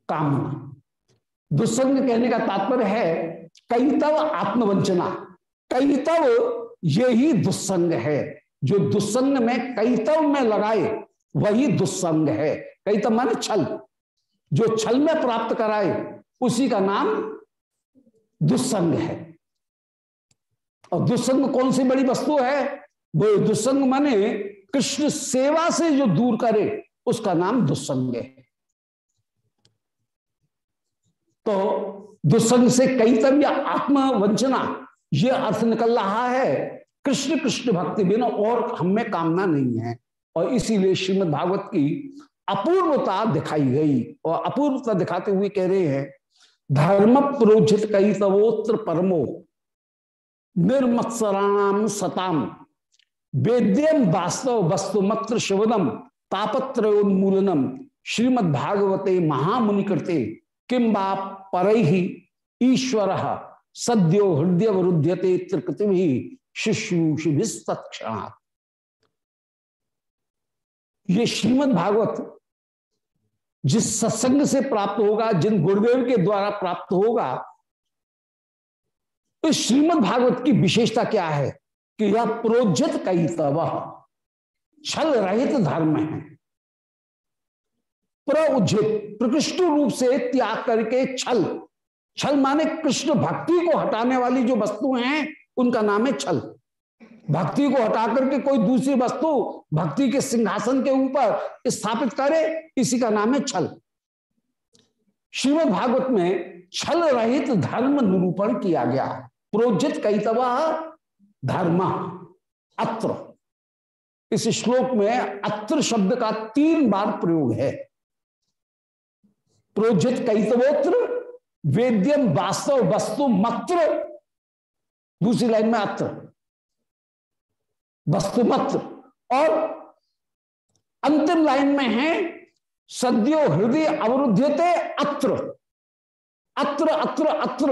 कामना। दुस्संग कहने का तात्पर्य है, कई तब आत्मवंचना, कई तब यही दुस्संग है। जो दुस्संग में कई तब में लगाए, वही दुस्संग है। कई तब माने छल। जो छल में प्राप्त कराए, उसी का नाम दुस्संग है। और दुस्संग कौन सी बड़ी वस्तु है? वो दुस्संग माने कृष्ण सेवा से जो दूर करे, उसका नाम दुस्संग है। तो दुस्संग से कई तब या आत्मवंचना ये अर्थ निकल रहा है। कृष्ण कृष्ण भक्ति बिना और हमें कामना नहीं है। और इसीलिए श्रीमद भागवत की अपूर्वता दिखाई गई और अपूर्वता दिखाते हुए कह रहे हैं, धर्म प्रोजित कई तवोत्र परमो निर्मत्सराणाम सताम वेद्यम वास्तव वस्तु मत्र शिवदम तापत्र उन्मूलनम श्रीमद भागवते महामुनि करते किम पर ही ईश्वर सद्यो हृदय वरुध्यते त्रिकृति शिशुषिभिस्तक्षणात् ये श्रीमद भागवत जिस सत्संग से प्राप्त होगा, जिन गुरुदेव के द्वारा प्राप्त होगा, इस श्रीमद भागवत की विशेषता क्या है? कि यह प्रोज्जत कई तब छल रहित धर्म है। प्रउज्जित, प्रकृष्ट रूप से त्याग करके छल। छल माने कृष्ण भक्ति को हटाने वाली जो वस्तु हैं, उनका नाम है छल। भक्ति को हटा करके कोई दूसरी वस्तु भक्ति के सिंहासन के ऊपर स्थापित करे, इसी का नाम है छल। श्रीमद भागवत में छल रहित धर्म निरूपण किया गया। प्रोजित कैतवा धर्म, अत्र। इस श्लोक में अत्र शब्द का तीन बार प्रयोग है। प्रोजित कैतवोत्र वेद्यम वास्तव वस्तु मत्र। दूसरी लाइन में अत्र। वस्तु मत्र। और अंतिम लाइन में है, सद्यो हृदय अवरुद्धते अत्र। अत्र अत्र अत्र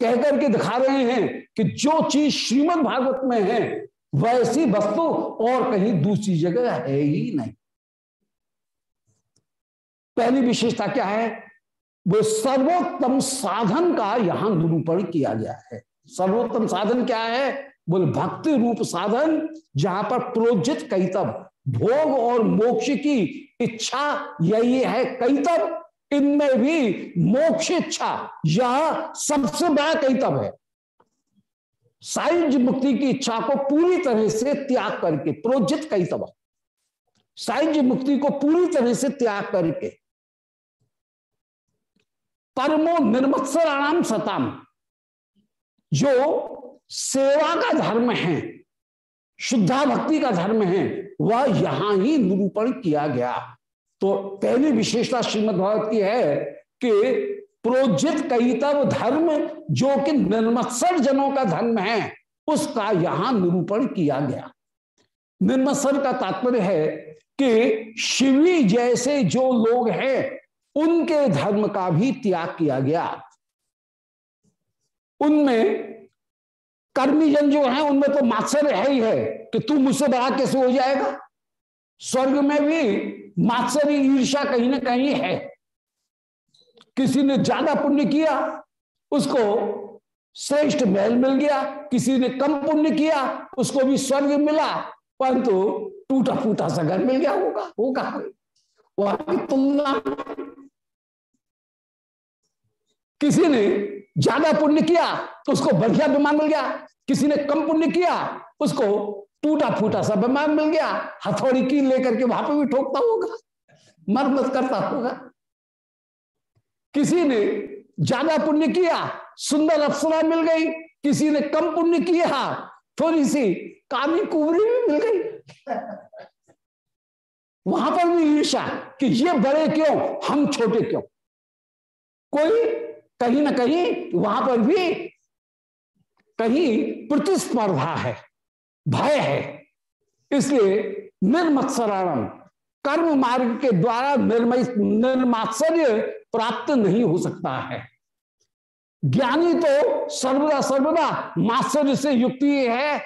कहकर के दिखा रहे हैं कि जो चीज़ श्रीमद् भागवत में है, वैसी वस्तु और कहीं दूसरी जगह है ही नहीं। पहली विशेषता क्या है? वो सर्वोत्तम साधन का यहाँ निरूपण किया गया है। सर्वोत्तम साधन क्या है? बोले भक्ति रूप साधन, जहाँ पर प्रोजित कैतव, भोग और मोक्ष की इच्छा यही है कैतव। इनमें भी मोक्ष इच्छा यह सबसे बड़ा कैतव है। साइज़ मुक्ति की इच्छा को पूरी तरह से त्याग करके प्रोजित कैतव। साइज़ मुक्ति को पूरी तरह से त्याग करके परमो निर्मत्सराणाम सताम। जो सेवा का धर्म है, शुद्धा भक्ति का धर्म है, वह यहाँ ही निरूपण किया गया। तो पहली विशेषता श्रीमद भागवत की है कि प्रोजित कैतव धर्म जो कि निर्मत्सर जनों का धर्म है, उसका यहाँ निरूपण किया गया। निर्मत्सर का तात्पर्य है कि शिवी जैसे जो लोग हैं उनके धर्म का भी त्याग किया गया। उनमें कर्मीजन जो है, उनमें तो मात्सर्य है ही है कि तू मुझसे बड़ा कैसे हो जाएगा? स्वर्ग में भी मात्सर्य ईर्षा कहीं ना कहीं है। किसी ने ज़्यादा पुण्य किया, उसको श्रेष्ठ महल मिल गया। किसी ने कम पुण्य किया, उसको भी स्वर्ग मिला, परंतु टूटा फूटा सा घर मिल गया। होगा होगा की तुलना किसी ने ज़्यादा पुण्य किया तो उसको बढ़िया विमान मिल गया। किसी ने कम पुण्य किया, उसको टूटा फूटा सा विमान मिल गया। हथौड़ी की लेकर के वहाँ पर भी ठोकता होगा मरमत करता होगा। किसी ने ज़्यादा पुण्य किया, सुंदर अप्सरा मिल गई। किसी ने कम पुण्य किया, थोड़ी सी कामी कुबरी भी मिल गई। वहाँ पर भी ईर्षा कि ये बड़े क्यों, हम छोटे क्यों? कोई कहीं ना कहीं वहाँ पर भी कहीं प्रतिस्पर्धा है, भय है। इसलिए निर्मत्सराणम, कर्म मार्ग के द्वारा निर्मय, निर्मात्सर्य प्राप्त नहीं हो सकता है। ज्ञानी तो सर्वदा सर्वदा मात्सर्य से युक्ति है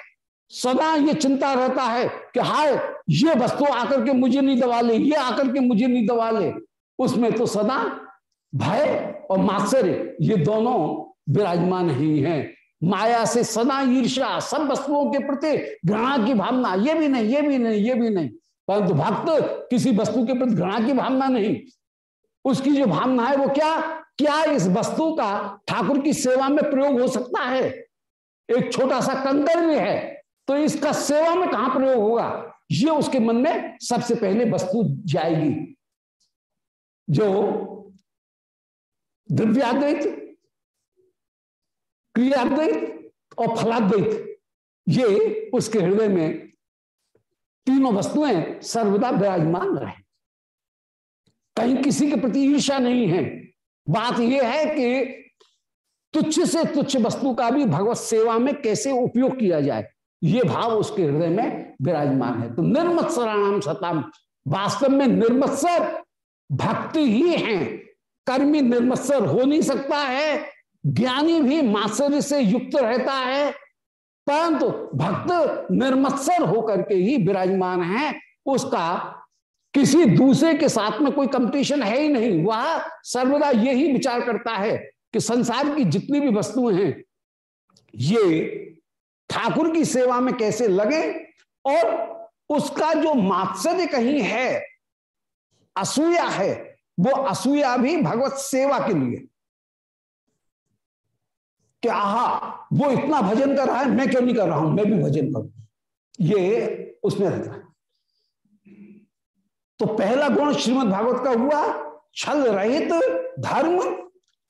सदा ये चिंता रहता है कि हाय, ये वस्तु आकर के मुझे नहीं दबा ले, ये आकर के मुझे नहीं दबा ले। उसमें तो सदा भय और मात्सर्य ये दोनों विराजमान ही हैं। माया से सदा ईर्षा सब वस्तुओं के प्रति घृणा की भावना, ये भी नहीं, ये भी नहीं, ये भी नहीं। परंतु भक्त किसी वस्तु के प्रति घृणा की भावना नहीं। उसकी जो भावना है वो क्या? क्या इस वस्तु का ठाकुर की सेवा में प्रयोग हो सकता है? एक छोटा सा कंकर भी है तो इसका सेवा में कहाँ प्रयोग होगा? ये उसके मन में सबसे पहले वस्तु जाएगी, जो द्रव्याद्वैत क्रियाद्वैत और फलाद्वैत ये उसके हृदय में तीनों वस्तुएँ सर्वदा विराजमान रहे। कहीं किसी के प्रति ईर्षा नहीं है। बात यह है कि तुच्छ से तुच्छ वस्तु का भी भगवत सेवा में कैसे उपयोग किया जाए, ये भाव उसके हृदय में विराजमान है। तो निर्मत्सराणाम सताम, वास्तव में निर्मत्सर भक्ति ही है। कर्मी निर्मत्सर हो नहीं सकता है। ज्ञानी भी मात्सर्य से युक्त रहता है। परंतु भक्त निर्मत्सर होकर के ही विराजमान है। उसका किसी दूसरे के साथ में कोई कंपटीशन है ही नहीं। वह सर्वदा यही विचार करता है कि संसार की जितनी भी वस्तुएँ हैं, ये ठाकुर की सेवा में कैसे लगे? और उसका जो मात्सर्य कहीं है, असूया है वो असूया भी भगवत सेवा के लिए। कि आहा, वो इतना भजन कर रहा है, मैं क्यों नहीं कर रहा हूँ? मैं भी भजन करूँ। ये उसमें रहता है। तो पहला गुण श्रीमद भागवत का हुआ, छल रहित धर्म।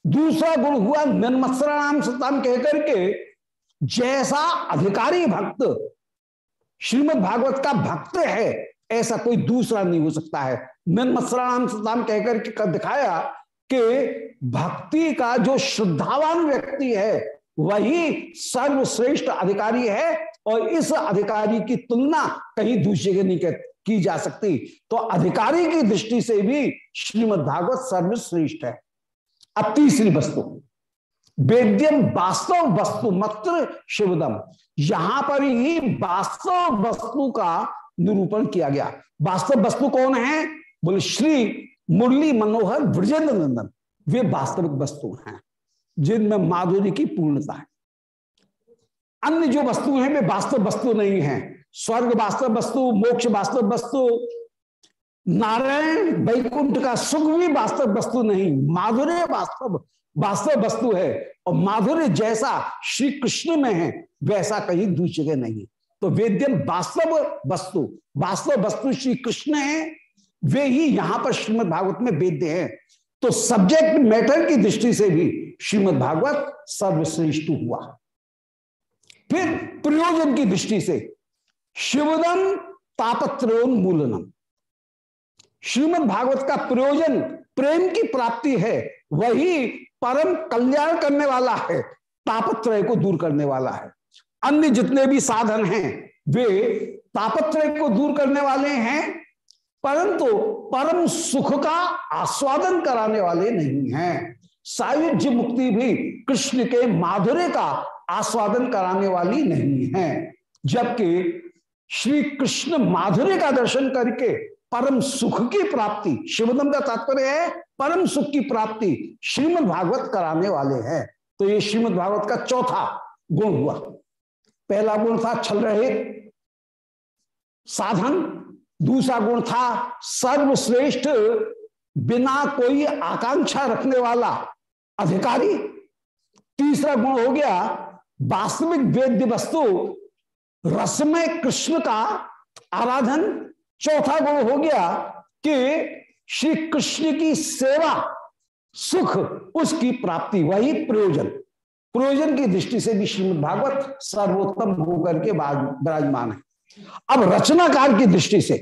दूसरा गुण हुआ निर्मत्सराम सताम कहकर के जैसा अधिकारी भक्त, श्रीमद भागवत का भक्त है ऐसा कोई दूसरा नहीं हो सकता है। निर्मत्सराम सताम कहकर के दिखाया कि भक्ति का जो श्रद्धावान व्यक्ति है, वही सर्वश्रेष्ठ अधिकारी है और इस अधिकारी की तुलना कहीं दूसरे के नहीं की जा सकती। तो अधिकारी की दृष्टि से भी श्रीमद भागवत सर्वश्रेष्ठ है। अब तीसरी वस्तु, वेद्यम वास्तव वस्तु मत्र शिवदम। यहाँ पर ही वास्तव वस्तु का निरूपण किया गया। वास्तव वस्तु कौन है? बोले, श्री मुरली मनोहर ब्रजेंद्र नंदन वे वास्तविक वस्तु हैं, जिनमें माधुरी की पूर्णता है। अन्य जो वस्तु हैं, वे वास्तव वस्तु नहीं है। स्वर्ग वास्तव वस्तु, मोक्ष वास्तव वस्तु, नारायण वैकुंठ का सुख भी वास्तव वस्तु नहीं, माधुर्य वास्तव वास्तव वस्तु है। और माधुर्य जैसा श्री कृष्ण में है, वैसा कहीं दूसरी नहीं। तो वेद्यम वास्तव वस्तु वास्तव वस्तु श्री कृष्ण है, वे ही यहाँ पर श्रीमद भागवत में वेद्य है। तो सब्जेक्ट मैटर की दृष्टि से भी श्रीमद भागवत सर्वश्रेष्ठ हुआ। फिर प्रयोजन की दृष्टि से शिवदम तापत्रोन्मूलनम श्रीमद भागवत का प्रयोजन प्रेम की प्राप्ति है, वही परम कल्याण करने वाला है, तापत्रय को दूर करने वाला है। अन्य जितने भी साधन हैं, वे तापत्रय को दूर करने वाले हैं, परंतु परम सुख का आस्वादन कराने वाले नहीं हैं। सायुज्य मुक्ति भी कृष्ण के माधुर्य का आस्वादन कराने वाली नहीं है, जबकि श्री कृष्ण माधुर्य का दर्शन करके परम सुख की प्राप्ति, शिवदम का तात्पर्य है, परम सुख की प्राप्ति श्रीमद भागवत कराने वाले हैं। तो ये श्रीमद भागवत का चौथा गुण हुआ। पहला गुण था छल रहे साधन। दूसरा गुण था सर्वश्रेष्ठ, बिना कोई आकांक्षा रखने वाला अधिकारी। तीसरा गुण हो गया वास्तविक वेद्य वस्तु रसमय कृष्ण का आराधन। चौथा गुण हो गया कि श्री कृष्ण की सेवा, सुख, उसकी प्राप्ति, वही प्रयोजन। प्रयोजन की दृष्टि से भी श्रीमद भागवत सर्वोत्तम होकर के विराजमान है। अब रचनाकार की दृष्टि से,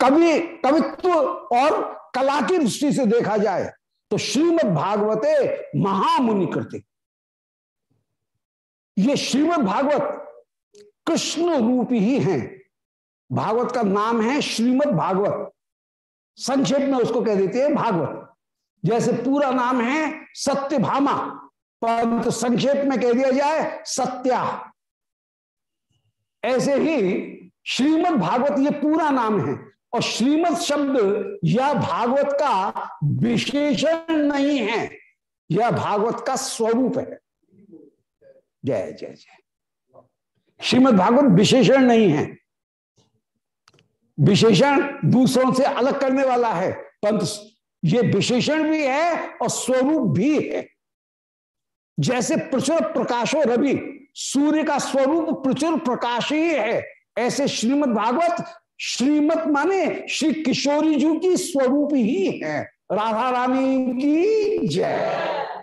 कवि, कवित्व और कला की दृष्टि से देखा जाए तो श्रीमद भागवते महामुनि कृति ये श्रीमद भागवत कृष्ण रूप ही हैं। भागवत का नाम है श्रीमद भागवत संक्षेप में उसको कह देते हैं भागवत। जैसे पूरा नाम है सत्यभामा। परंतु संक्षेप में कह दिया जाए, सत्या। ऐसे ही श्रीमद भागवत ये पूरा नाम है, और श्रीमद शब्द यह भागवत का विशेषण नहीं है यह भागवत का स्वरूप है। जय जय जय। श्रीमद भागवत विशेषण नहीं है। विशेषण दूसरों से अलग करने वाला है। परंतु ये विशेषण भी है और स्वरूप भी है। जैसे प्रचुर प्रकाशो रवि, सूर्य का स्वरूप प्रचुर प्रकाश ही है। ऐसे श्रीमद भागवत, श्रीमत माने श्री किशोरी जी की स्वरूप ही है। राधा रानी की जय।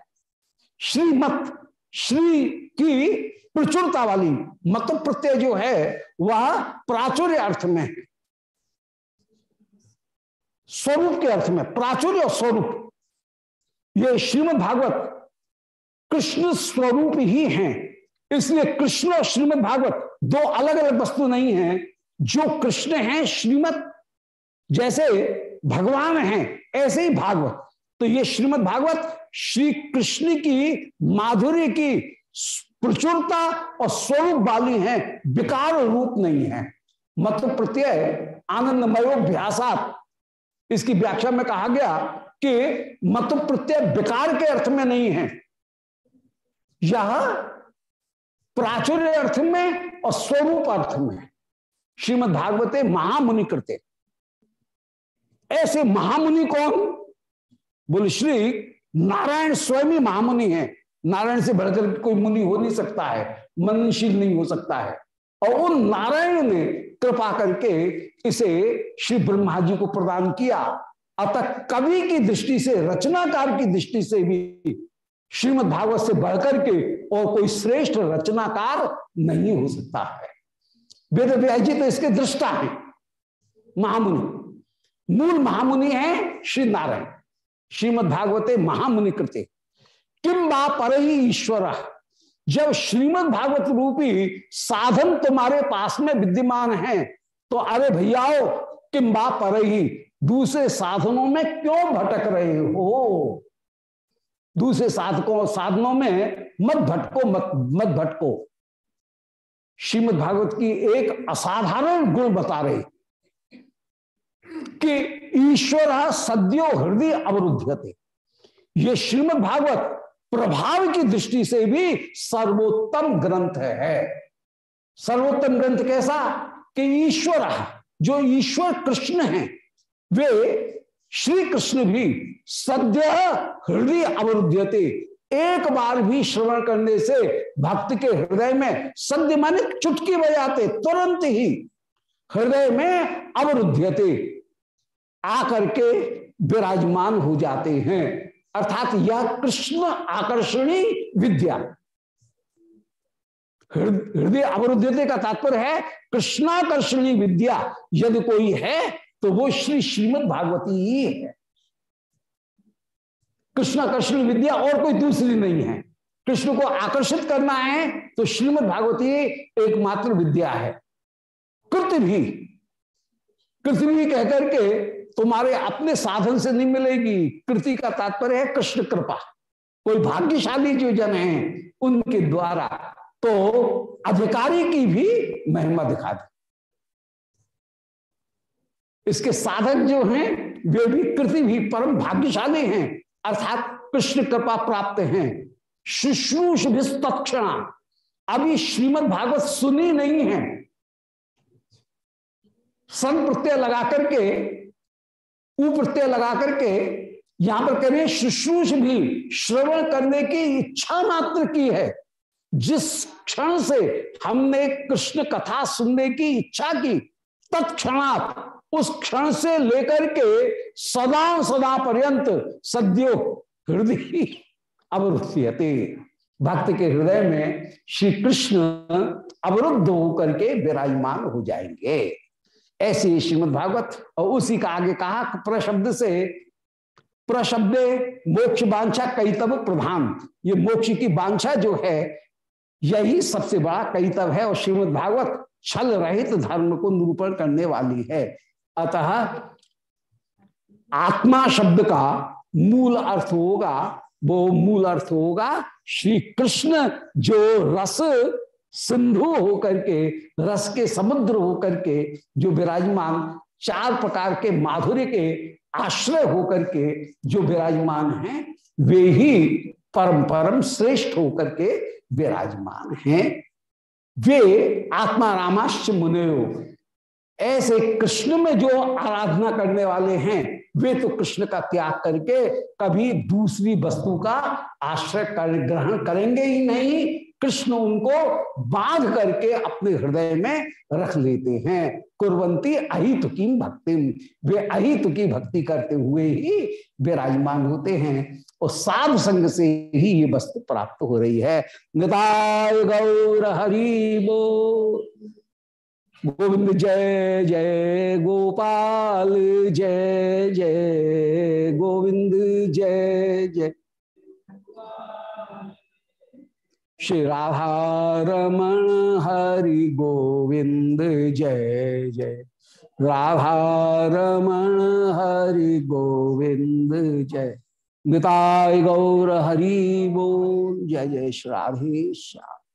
श्रीमत, श्री की प्रचुरता वाली मत प्रत्यय जो है, वह प्राचुर्य अर्थ में स्वरूप के अर्थ में, प्राचुर्य और स्वरूप। ये श्रीमद भागवत कृष्ण स्वरूप ही हैं। इसलिए कृष्ण और श्रीमद भागवत दो अलग अलग वस्तु नहीं है। जो कृष्ण है, श्रीमद जैसे भगवान हैं, ऐसे ही भागवत। तो ये श्रीमद भागवत श्री कृष्ण की माधुर्य की प्रचुरता और स्वरूप वाली है, विकार रूप नहीं है। मत प्रत्यय आनंदमयोभ्यासात इसकी व्याख्या में कहा गया कि मत प्रत्यय विकार के अर्थ में नहीं है। यह प्राचुर्य अर्थ में और स्वरूप अर्थ में श्रीमद भागवते महामुनि करते ऐसे महामुनि कौन? बोले, श्री नारायण स्वयं ही महामुनि है। नारायण से बढ़कर कोई मुनि हो नहीं सकता है मनशील नहीं हो सकता है। और उन नारायण ने कृपा करके इसे श्री ब्रह्मा जी को प्रदान किया। अतः कवि की दृष्टि से, रचनाकार की दृष्टि से भी श्रीमद भागवत से बढ़कर के और कोई श्रेष्ठ रचनाकार नहीं हो सकता है। वेद व्यास जी तो इसके दृष्टा है। महामुनि, मूल महामुनि है श्री नारायण। श्रीमद भागवते महामुनि कृत्य किम बा पर ईश्वर? जब श्रीमद भागवत रूपी साधन तुम्हारे पास में विद्यमान है तो अरे भैयाओ किम बा पर ही दूसरे साधनों में क्यों भटक रहे हो? दूसरे साधकों साधनों में मत भटको, मत मत भटको। श्रीमद भागवत की एक असाधारण गुण बता रहे कि ईश्वर सद्यो हृदय अवरुद्धते। ये श्रीमद भागवत प्रभाव की दृष्टि से भी सर्वोत्तम ग्रंथ है। सर्वोत्तम ग्रंथ कैसा? कि ईश्वर, जो ईश्वर कृष्ण है, वे श्री कृष्ण भी सद्य हृदय अवरुद्धते एक बार भी श्रवण करने से भक्त के हृदय में सद्य माने चुटकी बजाते, तुरंत ही हृदय में अवरुद्धते आकर के विराजमान हो जाते हैं। अर्थात यह कृष्ण आकर्षणी विद्या। हृदय अवरुद्धते का तात्पर्य है, कृष्णाकर्षणी विद्या। यदि कोई है तो वो श्री श्रीमद भागवती ही है। कृष्ण आकर्षण विद्या और कोई दूसरी नहीं है। कृष्ण को आकर्षित करना है तो श्रीमद भागवती एकमात्र विद्या है। कृत भी। कृति भी कहकर के तुम्हारे अपने साधन से नहीं मिलेगी। कृति का तात्पर्य है कृष्ण कृपा। कोई भाग्यशाली जो जन है, उनके द्वारा तो अधिकारी की भी महिमा दिखा दी। इसके साधक जो हैं, वे भी कृति भी परम भाग्यशाली हैं। अर्थात कृष्ण कृपा प्राप्त हैं। शुश्रूष तत्क्षणा। अभी श्रीमद भागवत सुनी नहीं है। सन प्रत्यय लगा करके, ऊ प्रत्यय लगा करके, यहाँ पर कह रहे हैं, शुश्रूष भी श्रवण करने की इच्छा मात्र की है। जिस क्षण से हमने कृष्ण कथा सुनने की इच्छा की, तत्क्षणात उस क्षण से लेकर के सदा सदा पर्यंत सद्यो हृदय अवरुद्धते भक्त के हृदय में श्री कृष्ण अवरुद्ध होकर के विराजमान हो जाएँगे। ऐसे श्रीमद भागवत और उसी का आगे कहा प्रशब्द से, प्रशब्द मोक्ष बांछा कैतव प्रधान। ये मोक्ष की बांछा जो है, यही सबसे बड़ा कैतव है और श्रीमद भागवत छल रहित धर्म को निरूपण करने वाली है। अतः आत्मा शब्द का मूल अर्थ होगा, वो मूल अर्थ होगा श्री कृष्ण जो रस सिंधु होकर के, रस के समुद्र होकर के, जो विराजमान चार प्रकार के माधुर्य के आश्रय होकर के जो विराजमान हैं, वे ही परम परम श्रेष्ठ होकर के विराजमान हैं। वे आत्मा रामाश्च मुनयो। ऐसे कृष्ण में जो आराधना करने वाले हैं, वे तो कृष्ण का त्याग करके कभी दूसरी वस्तु का आश्रय कर, ग्रहण करेंगे ही नहीं। कृष्ण उनको बाँध करके अपने हृदय में रख लेते हैं। कुरवंती अहित की भक्ति? वे अहित की भक्ति करते हुए ही विराजमान होते हैं और साध संग से ही ये वस्तु प्राप्त हो रही है। निताय गौर हरि बो गोविंद जय जय गोपाल, जय जय गोविंद, जय जय। श्री राधा रमण हरि गोविंद, जय जय। राधा रमण हरि गोविंद, जय। निताय गौर हरि बोल। जय जय। श्री राधे श्याम